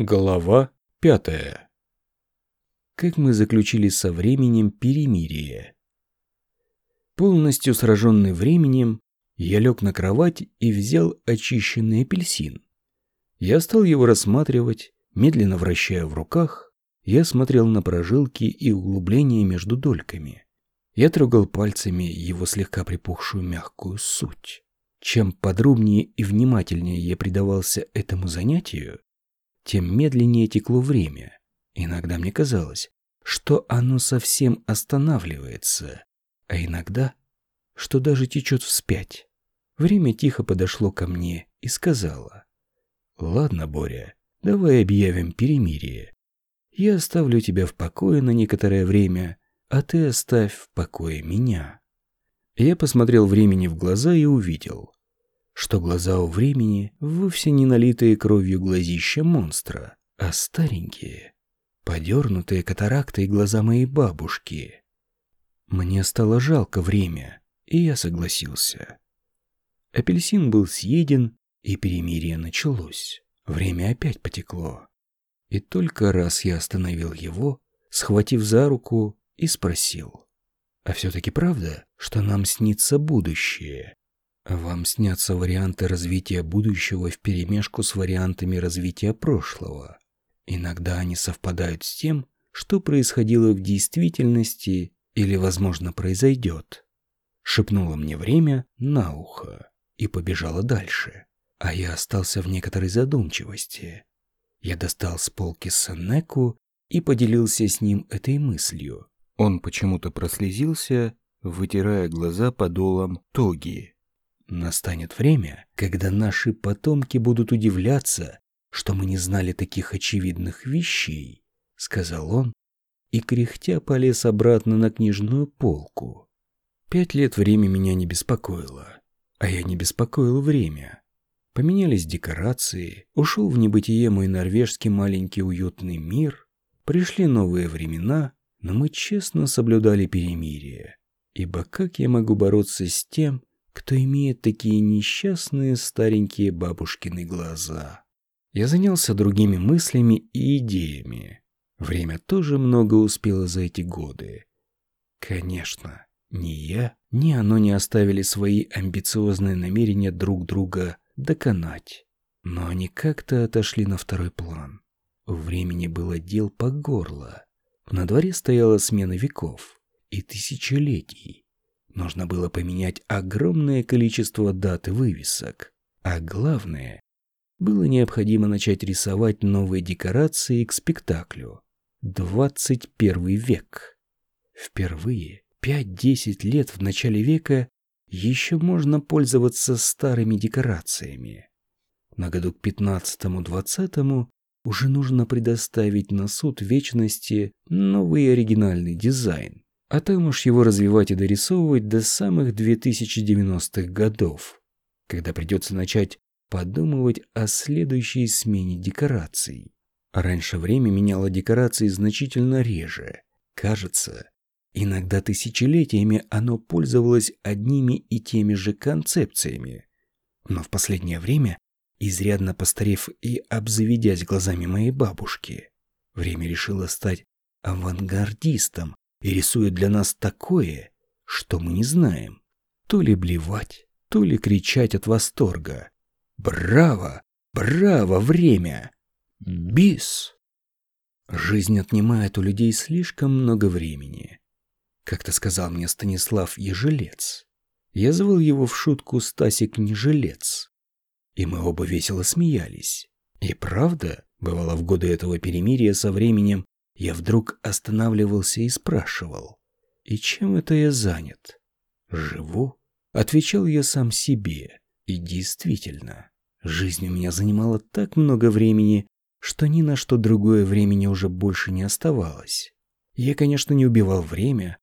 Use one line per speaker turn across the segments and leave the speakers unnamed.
Глава пятая. Как мы заключили со временем перемирие. Полностью сраженный временем, я лег на кровать и взял очищенный апельсин. Я стал его рассматривать, медленно вращая в руках. Я смотрел на прожилки и углубления между дольками. Я трогал пальцами его слегка припухшую мягкую суть. Чем подробнее и внимательнее я предавался этому занятию, тем медленнее текло время. Иногда мне казалось, что оно совсем останавливается, а иногда, что даже течет вспять. Время тихо подошло ко мне и сказала, «Ладно, Боря, давай объявим перемирие. Я оставлю тебя в покое на некоторое время, а ты оставь в покое меня». Я посмотрел времени в глаза и увидел, что глаза у времени вовсе не налитые кровью глазища монстра, а старенькие, подернутые катарактой глаза моей бабушки. Мне стало жалко время, и я согласился. Апельсин был съеден, и перемирие началось. Время опять потекло. И только раз я остановил его, схватив за руку и спросил. «А все-таки правда, что нам снится будущее?» Вам снятся варианты развития будущего вперемешку с вариантами развития прошлого. Иногда они совпадают с тем, что происходило в действительности или, возможно, произойдет. Шепнуло мне время на ухо и побежала дальше, а я остался в некоторой задумчивости. Я достал с полки Сенеку и поделился с ним этой мыслью. Он почему-то прослезился, вытирая глаза подолом тоги. Настанет время, когда наши потомки будут удивляться, что мы не знали таких очевидных вещей, сказал он и кряхтя полез обратно на книжную полку. Пять лет время меня не беспокоило, а я не беспокоил время. Поменялись декорации, ушел в небытие мой норвежский маленький уютный мир, пришли новые времена, но мы честно соблюдали перемирие. Ибо как я могу бороться с тем, кто имеет такие несчастные старенькие бабушкины глаза. Я занялся другими мыслями и идеями. Время тоже много успело за эти годы. Конечно, ни я, ни оно не оставили свои амбициозные намерения друг друга доконать. Но они как-то отошли на второй план. Времени было дел по горло. На дворе стояла смена веков и тысячелетий. Нужно было поменять огромное количество дат вывесок. А главное, было необходимо начать рисовать новые декорации к спектаклю. 21 век. Впервые 5-10 лет в начале века еще можно пользоваться старыми декорациями. На году к 15-20 уже нужно предоставить на суд вечности новый оригинальный дизайн а там уж его развивать и дорисовывать до самых 2090-х годов, когда придется начать подумывать о следующей смене декораций. Раньше время меняло декорации значительно реже. Кажется, иногда тысячелетиями оно пользовалось одними и теми же концепциями. Но в последнее время, изрядно постарев и обзаведясь глазами моей бабушки, время решило стать авангардистом и рисует для нас такое, что мы не знаем. То ли блевать, то ли кричать от восторга. Браво! Браво, время! Бис! Жизнь отнимает у людей слишком много времени. Как-то сказал мне Станислав Ежелец. Я звал его в шутку Стасик Нежилец. И мы оба весело смеялись. И правда, бывало в годы этого перемирия со временем я вдруг останавливался и спрашивал, «И чем это я занят?» «Живу?» Отвечал я сам себе. И действительно, жизнь у меня занимала так много времени, что ни на что другое времени уже больше не оставалось. Я, конечно, не убивал время,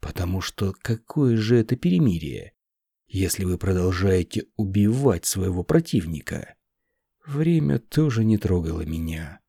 потому что какое же это перемирие, если вы продолжаете убивать своего противника? Время тоже не трогало меня.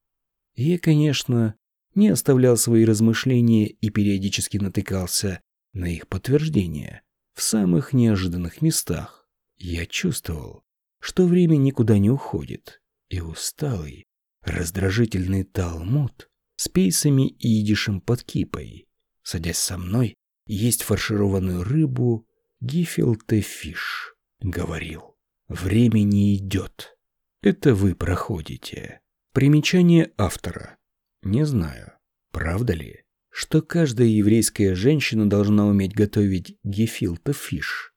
Я, конечно, не оставлял свои размышления и периодически натыкался на их подтверждение в самых неожиданных местах. Я чувствовал, что время никуда не уходит, и усталый, раздражительный талмуд с пейсами и идишем под кипой, садясь со мной, есть фаршированную рыбу гифилте фиш, говорил. Время не идет. Это вы проходите. Примечание автора. Не знаю, правда ли, что каждая еврейская женщина должна уметь готовить гефилте фиш.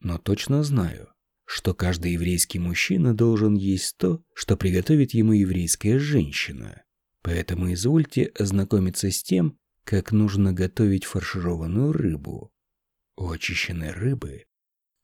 Но точно знаю, что каждый еврейский мужчина должен есть то, что приготовит ему еврейская женщина. Поэтому извольте ознакомиться с тем, как нужно готовить фаршированную рыбу. У очищенной рыбы,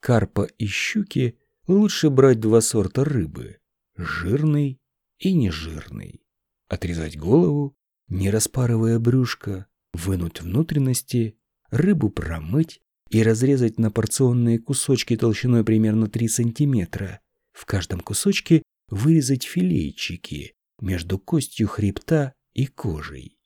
карпа и щуки лучше брать два сорта рыбы – жирный и нежирный. Отрезать голову, не распарывая брюшко, вынуть внутренности, рыбу промыть и разрезать на порционные кусочки толщиной примерно 3 сантиметра. В каждом кусочке вырезать филейчики между костью хребта и кожей.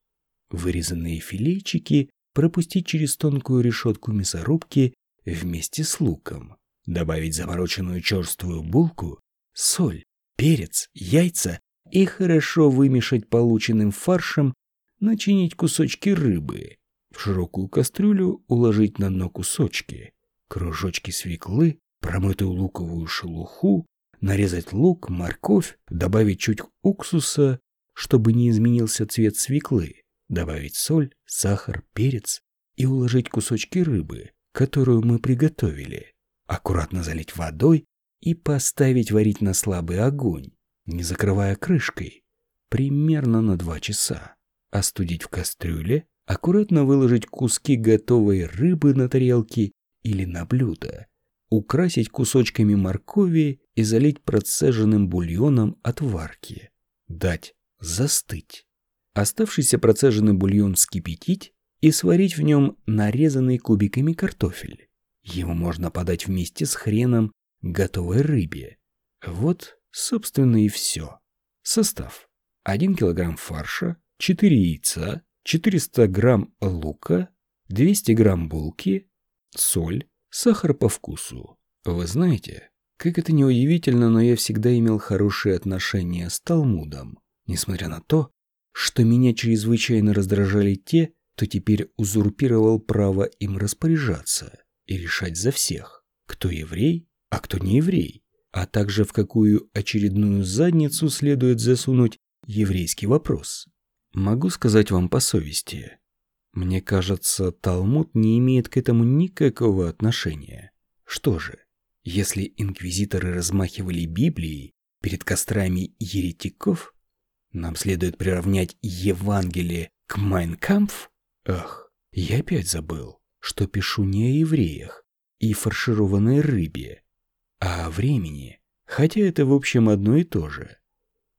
Вырезанные филейчики пропустить через тонкую решетку мясорубки вместе с луком. Добавить замороченную черствую булку, соль, перец, яйца и хорошо вымешать полученным фаршем, начинить кусочки рыбы. В широкую кастрюлю уложить на дно кусочки, кружочки свеклы, промытую луковую шелуху, нарезать лук, морковь, добавить чуть уксуса, чтобы не изменился цвет свеклы, добавить соль, сахар, перец и уложить кусочки рыбы, которую мы приготовили, аккуратно залить водой и поставить варить на слабый огонь, не закрывая крышкой, примерно на два часа. Остудить в кастрюле, аккуратно выложить куски готовой рыбы на тарелки или на блюдо, украсить кусочками моркови и залить процеженным бульоном от варки. Дать застыть. Оставшийся процеженный бульон вскипятить и сварить в нем нарезанный кубиками картофель. Его можно подать вместе с хреном готовой рыбе. Вот, собственно, и все. Состав. 1 килограмм фарша, 4 яйца, 400 грамм лука, 200 грамм булки, соль, сахар по вкусу. Вы знаете, как это неудивительно, но я всегда имел хорошие отношения с Талмудом, несмотря на то, что меня чрезвычайно раздражали те, кто теперь узурпировал право им распоряжаться и решать за всех, кто еврей, а кто не еврей, а также в какую очередную задницу следует засунуть еврейский вопрос. Могу сказать вам по совести. Мне кажется, Талмуд не имеет к этому никакого отношения. Что же, если инквизиторы размахивали Библией перед кострами еретиков, нам следует приравнять Евангелие к Майнкампф? Ах, я опять забыл, что пишу не о евреях и фаршированной рыбе, а о времени, хотя это в общем одно и то же.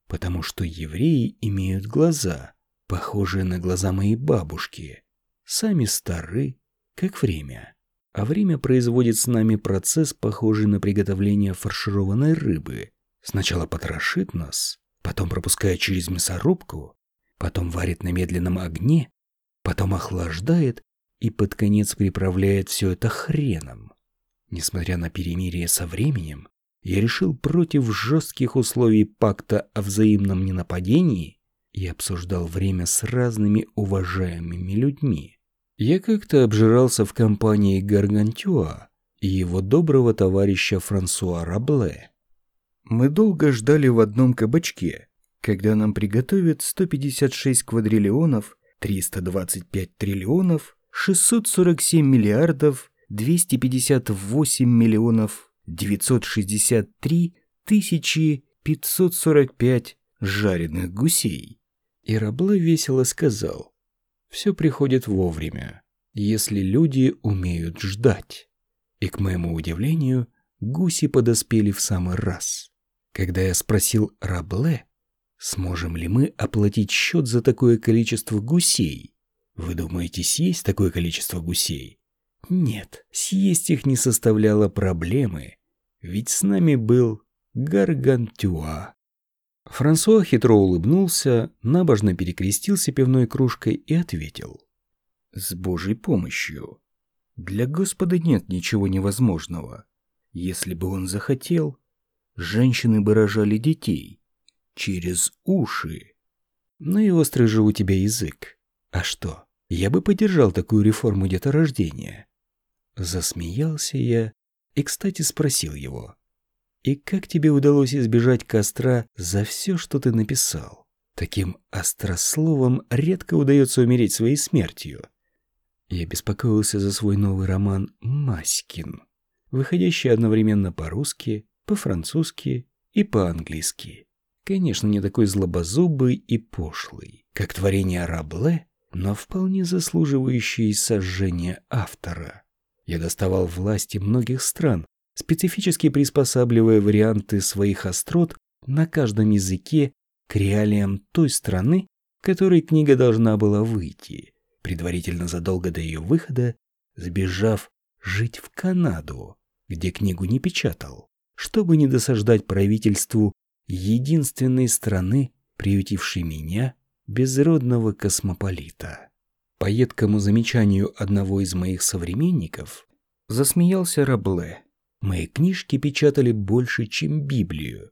Потому что евреи имеют глаза, похожие на глаза моей бабушки, сами стары, как время. А время производит с нами процесс, похожий на приготовление фаршированной рыбы. Сначала потрошит нас, потом пропускает через мясорубку, потом варит на медленном огне, потом охлаждает и под конец приправляет все это хреном. Несмотря на перемирие со временем, я решил против жестких условий пакта о взаимном ненападении и обсуждал время с разными уважаемыми людьми. Я как-то обжирался в компании Гаргантюа и его доброго товарища Франсуа Рабле. Мы долго ждали в одном кабачке, когда нам приготовят 156 квадриллионов, 325 триллионов, 647 миллиардов, 258 миллионов, 963 тысячи 545 жареных гусей. И Рабле весело сказал, все приходит вовремя, если люди умеют ждать. И, к моему удивлению, гуси подоспели в самый раз. Когда я спросил Рабле, сможем ли мы оплатить счет за такое количество гусей, вы думаете, съесть такое количество гусей? Нет, съесть их не составляло проблемы, ведь с нами был Гаргантюа. Франсуа хитро улыбнулся, набожно перекрестился пивной кружкой и ответил. «С Божьей помощью. Для Господа нет ничего невозможного. Если бы он захотел, женщины бы рожали детей. через уши. Ну и острый же у тебя язык. А что, я бы поддержал такую реформу деторождения. Засмеялся я и, кстати, спросил его. И как тебе удалось избежать костра за все, что ты написал? Таким острословом редко удается умереть своей смертью. Я беспокоился за свой новый роман «Маськин», выходящий одновременно по-русски, по-французски и по-английски. Конечно, не такой злобозубый и пошлый, как творение Рабле, но вполне заслуживающий сожжения автора. Я доставал власти многих стран, специфически приспосабливая варианты своих острот на каждом языке к реалиям той страны, в которой книга должна была выйти, предварительно задолго до ее выхода, сбежав жить в Канаду, где книгу не печатал, чтобы не досаждать правительству единственной страны, приютившей меня, безродного космополита. По едкому замечанию одного из моих современников засмеялся Рабле. Мои книжки печатали больше, чем Библию.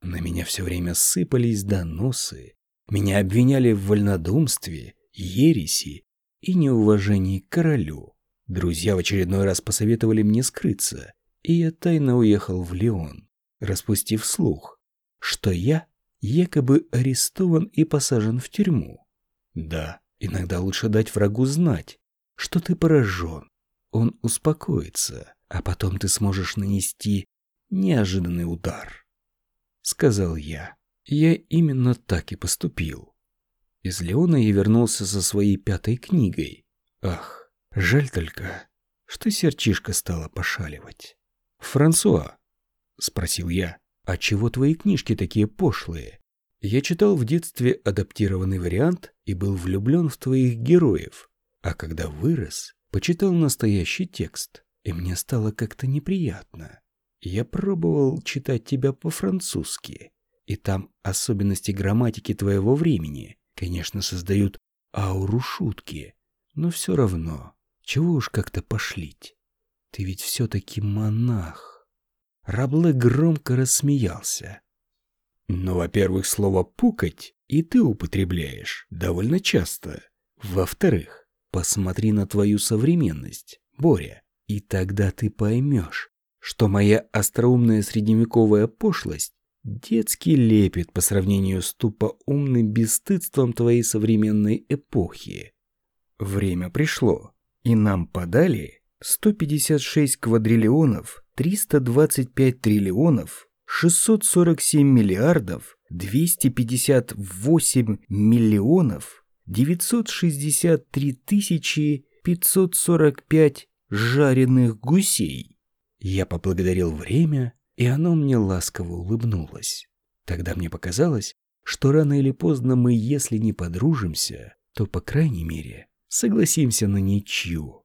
На меня все время сыпались доносы. Меня обвиняли в вольнодумстве, ереси и неуважении к королю. Друзья в очередной раз посоветовали мне скрыться, и я тайно уехал в Лион, распустив слух, что я якобы арестован и посажен в тюрьму. Да, иногда лучше дать врагу знать, что ты поражен. Он успокоится, а потом ты сможешь нанести неожиданный удар. Сказал я. Я именно так и поступил. Из Леона я вернулся со своей пятой книгой. Ах, жаль только, что сердчишка стала пошаливать. «Франсуа», — спросил я, «А чего твои книжки такие пошлые? Я читал в детстве адаптированный вариант и был влюблен в твоих героев, а когда вырос, почитал настоящий текст, и мне стало как-то неприятно. Я пробовал читать тебя по-французски, и там особенности грамматики твоего времени, конечно, создают ауру шутки, но все равно, чего уж как-то пошлить. Ты ведь все-таки монах. Рабле громко рассмеялся. «Ну, во-первых, слово «пукать» и ты употребляешь довольно часто. Во-вторых, посмотри на твою современность, Боря, и тогда ты поймешь, что моя остроумная средневековая пошлость детский лепет по сравнению с тупо умным бесстыдством твоей современной эпохи. Время пришло, и нам подали 156 квадриллионов 325 триллионов 647 миллиардов 258 миллионов 963 тысячи 545 жареных гусей. Я поблагодарил время, и оно мне ласково улыбнулось. Тогда мне показалось, что рано или поздно мы, если не подружимся, то, по крайней мере, согласимся на ничью.